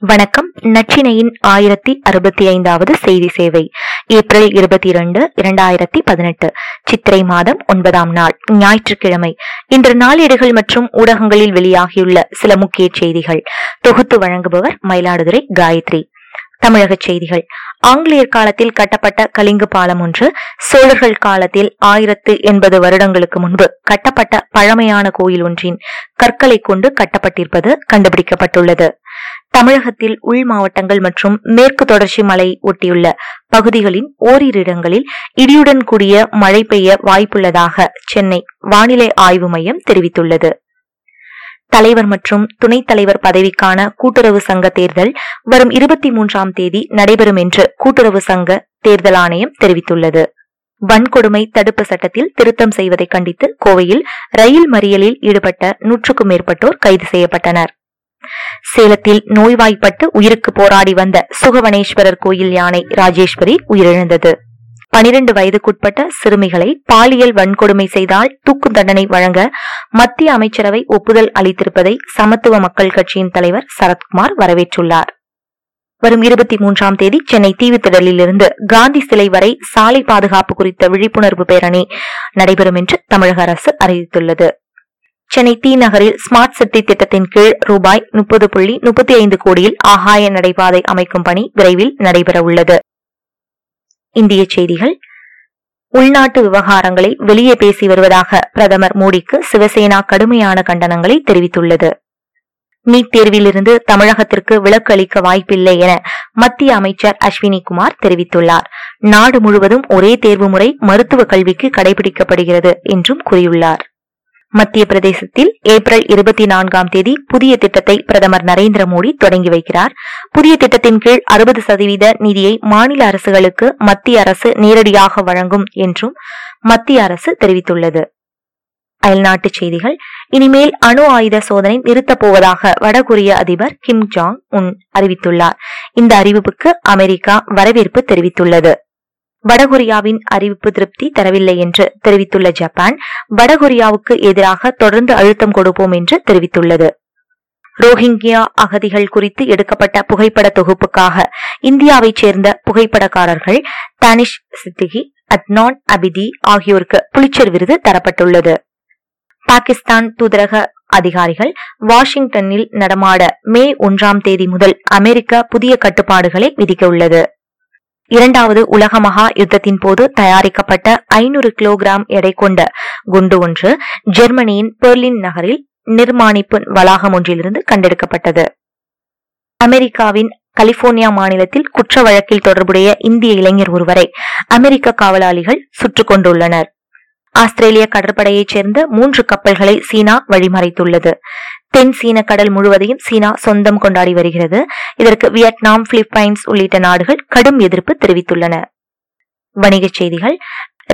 வணக்கம். நச்சினையின் ஆயிரத்தி அறுபத்தி ஐந்தாவது செய்தி சேவை. ஏப்ரல் இருபத்தி இரண்டு இரண்டாயிரத்தி பதினெட்டு. சித்திரை மாதம் ஒன்பதாம் நாள் ஞாயிற்றுக்கிழமை. இன்று நாளேடுகள் மற்றும் ஊடகங்களில் வெளியாகியுள்ள சில முக்கிய செய்திகள். தொகுத்து வழங்குபவர் மயிலாடுதுறை காயத்ரி. தமிழக செய்திகள். ஆங்கிலேயர் காலத்தில் கட்டப்பட்ட கலிங்கு பாலம் ஒன்று சோழர்கள் காலத்தில் ஆயிரத்து எண்பது வருடங்களுக்கு முன்பு கட்டப்பட்ட பழமையான கோயில் ஒன்றின் கற்களை கொண்டு கட்டப்பட்டிருப்பது கண்டுபிடிக்கப்பட்டுள்ளது. தமிழகத்தில் உள் மாவட்டங்கள் மற்றும் மேற்கு தொடர்ச்சி மலை ஒட்டியுள்ள பகுதிகளின் ஓரிரு இடங்களில் இடியுடன் கூடிய மழை பெய்ய வாய்ப்புள்ளதாக சென்னை வானிலை ஆய்வு மையம் தெரிவித்துள்ளது. தலைவர் மற்றும் துணைத் தலைவர் பதவிக்கான கூட்டுறவு சங்க தேர்தல் வரும் இருபத்தி மூன்றாம் தேதி நடைபெறும் என்று கூட்டுறவு சங்க தேர்தல் ஆணையம் தெரிவித்துள்ளது. வன்கொடுமை தடுப்பு சட்டத்தில் திருத்தம் செய்வதை கண்டித்து கோவையில் ரயில் மறியலில் ஈடுபட்ட நூற்றுக்கும் மேற்பட்டோர் கைது செய்யப்பட்டனர். சேலத்தில் நோய்வாய்ப்பட்டு உயிருக்கு போராடி வந்த சுகவனேஸ்வரர் கோயில் யானை ராஜேஸ்வரி உயிரிழந்தது. பனிரெண்டு வயதுக்குட்பட்ட சிறுமிகளை பாலியல் வன்கொடுமை செய்தால் தூக்கு தண்டனை வழங்க மத்திய அமைச்சரவை ஒப்புதல் அளித்திருப்பதை சமத்துவ மக்கள் கட்சியின் தலைவர் சரத்குமார் வரவேற்றுள்ளார். வரும் இருபத்தி மூன்றாம் தேதி சென்னை தீவுத்திடலிலிருந்து காந்தி சிலை வரை சாலை பாதுகாப்பு குறித்த விழிப்புணர்வு பேரணி நடைபெறும் என்று தமிழக அரசு அறிவித்துள்ளது. சென்னை தி நகரில் ஸ்மார்ட் சிட்டி திட்டத்தின் கீழ் ரூபாய் முப்பது புள்ளி முப்பத்தி ஐந்து கோடியில் ஆகாய நடைபாதை அமைக்கும் பணி விரைவில் நடைபெறவுள்ளது. இந்திய செய்திகள். உள்நாட்டு விவகாரங்களை வெளியே பேசி வருவதாக பிரதமர் மோடிக்கு சிவசேனா கடுமையான கண்டனங்களை தெரிவித்துள்ளது. நீட் தேர்விலிருந்து தமிழகத்திற்கு விலக்கு அளிக்க வாய்ப்பில்லை என மத்திய அமைச்சர் அஸ்வினி குமார் தெரிவித்துள்ளார். நாடு முழுவதும் ஒரே தேர்வு முறை மருத்துவ கல்விக்கு கடைபிடிக்கப்படுகிறது என்றும் கூறியுள்ளார். மத்திய பிரதேசத்தில் ஏப்ரல் இருபத்தி நான்காம் தேதி புதிய திட்டத்தை பிரதமர் நரேந்திர மோடி தொடங்கி வைக்கிறார். புதிய திட்டத்தின் கீழ் அறுபது சதவீத நிதியை மாநில அரசுகளுக்கு மத்திய அரசு நேரடியாக வழங்கும் என்றும் மத்திய அரசு தெரிவித்துள்ளது. அயல்நாட்டுச் செய்திகள். இனிமேல் அணு ஆயுத சோதனை நிறுத்தப் போவதாக வடகொரிய அதிபர் கிம் ஜாங் உன் அறிவித்துள்ளார். இந்த அறிவிப்புக்கு அமெரிக்கா வரவேற்பு தெரிவித்துள்ளது. வடகொரியாவின் அறிவிப்பு திருப்தி தரவில்லை என்று தெரிவித்துள்ள ஜப்பான் வடகொரியாவுக்கு எதிராக தொடர்ந்து அழுத்தம் கொடுப்போம் என்று தெரிவித்துள்ளது. ரோஹிங்கியா அகதிகள் குறித்து எடுக்கப்பட்ட புகைப்பட தொகுப்புக்காக இந்தியாவைச் சேர்ந்த புகைப்படக்காரர்கள் தனிஷ் சித்திகி அத்னான் அபிதி ஆகியோருக்கு புலிச்சர் விருது தரப்பட்டுள்ளது. பாகிஸ்தான் தூதரக அதிகாரிகள் வாஷிங்டனில் நடமாட மே ஒன்றாம் தேதி முதல் அமெரிக்கா புதிய கட்டுப்பாடுகளை விதிக்க உள்ளது இரண்டாவது உலக மகா யுத்தத்தின் போது தயாரிக்கப்பட்ட ஐநூறு கிலோகிராம் எடை கொண்ட குண்டு ஒன்று ஜெர்மனியின் பெர்லின் நகரில் நிர்மாணிப்பு வளாகம் ஒன்றிலிருந்து கண்டெடுக்கப்பட்டது. அமெரிக்காவின் கலிபோர்னியா மாநிலத்தில் குற்ற வழக்கில் தொடர்புடைய இந்திய இளைஞர் ஒருவரை அமெரிக்க காவலாளிகள் சுட்டுக் கொண்டுள்ளனர். ஆஸ்திரேலிய கடற்படையைச் சேர்ந்த மூன்று கப்பல்களை சீனா வழிமறைத்துள்ளது. தென் சீன கடல் முழுவதையும் சீனா சொந்தம் கொண்டாடி வருகிறது. இதற்கு வியட்நாம் பிலிப்பைன்ஸ் உள்ளிட்ட நாடுகள் கடும் எதிர்ப்பு தெரிவித்துள்ளன. வணிகச் செய்திகள்.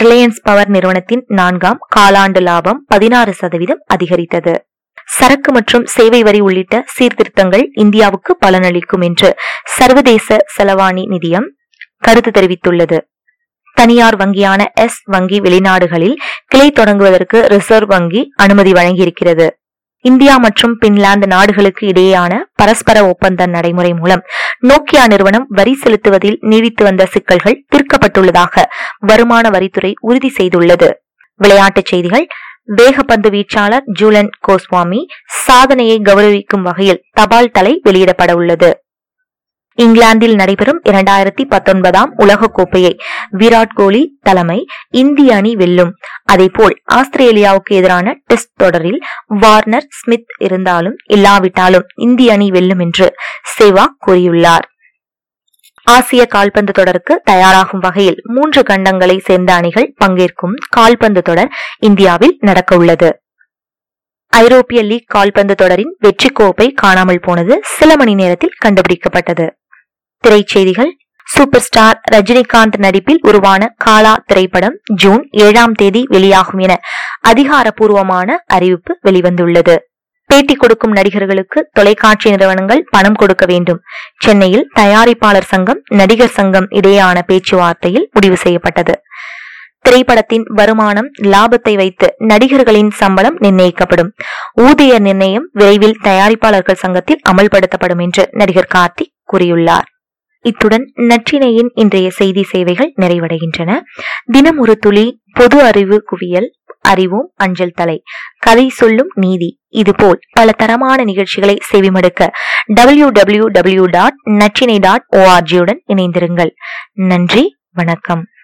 ரிலையன்ஸ் பவர் நிறுவனத்தின் நான்காம் காலாண்டு லாபம் பதினாறு சதவீதம் அதிகரித்தது. சரக்கு மற்றும் சேவை வரி உள்ளிட்ட சீர்திருத்தங்கள் இந்தியாவுக்கு பலனளிக்கும் என்று சர்வதேச செலவாணி நிதியம் கருத்து தெரிவித்துள்ளது. தனியார் வங்கியான எஸ் வங்கி வெளிநாடுகளில் கிளை தொடங்குவதற்கு ரிசர்வ் வங்கி அனுமதி வழங்கியிருக்கிறது. இந்தியா மற்றும் பின்லாந்து நாடுகளுக்கு இடையேயான பரஸ்பர ஒப்பந்த நடைமுறை மூலம் நோக்கியா நிறுவனம் வரி செலுத்துவதில் நீடித்து வந்த சிக்கல்கள் தீர்க்கப்பட்டுள்ளதாக வருமான வரித்துறை உறுதி செய்துள்ளது. விளையாட்டுச் செய்திகள் வேகப்பந்து வீச்சாளர் ஜூலன் கோஸ்வாமி சாதனையை கௌரவிக்கும் வகையில் தபால் தலை வெளியிடப்பட உள்ளது இங்கிலாந்தில் நடைபெறும் இரண்டாயிரத்தி பத்தொன்பதாம் உலகக்கோப்பையை விராட் கோலி தலைமை இந்திய அணி வெல்லும். அதேபோல் ஆஸ்திரேலியாவுக்கு எதிரான டெஸ்ட் தொடரில் வார்னர் ஸ்மித் இருந்தாலும் இல்லாவிட்டாலும் இந்திய அணி வெல்லும் என்று சேவாக் கூறியுள்ளார். ஆசிய கால்பந்து தொடருக்கு தயாராகும் வகையில் மூன்று கண்டங்களை சேர்ந்த அணிகள் பங்கேற்கும் கால்பந்து தொடர் இந்தியாவில் நடக்க உள்ளது ஐரோப்பிய லீக் கால்பந்து தொடரின் வெற்றி கோப்பை காணாமல் போனது சில மணி நேரத்தில் கண்டுபிடிக்கப்பட்டது. திரைச்செய்திகள். சூப்பர் ஸ்டார் ரஜினிகாந்த் நடிப்பில் உருவான காலா திரைப்படம் ஜூன் ஏழாம் தேதி வெளியாகும் என அதிகாரப்பூர்வமான அறிவிப்பு வெளிவந்துள்ளது. பேட்டி கொடுக்கும் நடிகர்களுக்கு தொலைக்காட்சி நிறுவனங்கள் பணம் கொடுக்க வேண்டும். சென்னையில் தயாரிப்பாளர் சங்கம் நடிகர் சங்கம் இடையேயான பேச்சுவார்த்தையில் முடிவு செய்யப்பட்டது. திரைப்படத்தின் வருமானம் லாபத்தை வைத்து நடிகர்களின் சம்பளம் நிர்ணயிக்கப்படும். ஊதிய நிர்ணயம் விரைவில் தயாரிப்பாளர்கள் சங்கத்தில் அமல்படுத்தப்படும் என்று நடிகர் கார்த்திக் கூறியுள்ளார். இத்துடன் நற்றினையின் இன்றைய செய்தி சேவைகள் நிறைவடைகின்றன. தினம் ஒரு துளி பொது அறிவு குவியல் அறிவும் அஞ்சல் தலை கதை சொல்லும் நீதி இதுபோல் பல தரமான நிகழ்ச்சிகளை செவிமடுக்க W W W dot Natrinai dot ஓஆர்ஜியுடன் இணைந்திருங்கள். நன்றி வணக்கம்.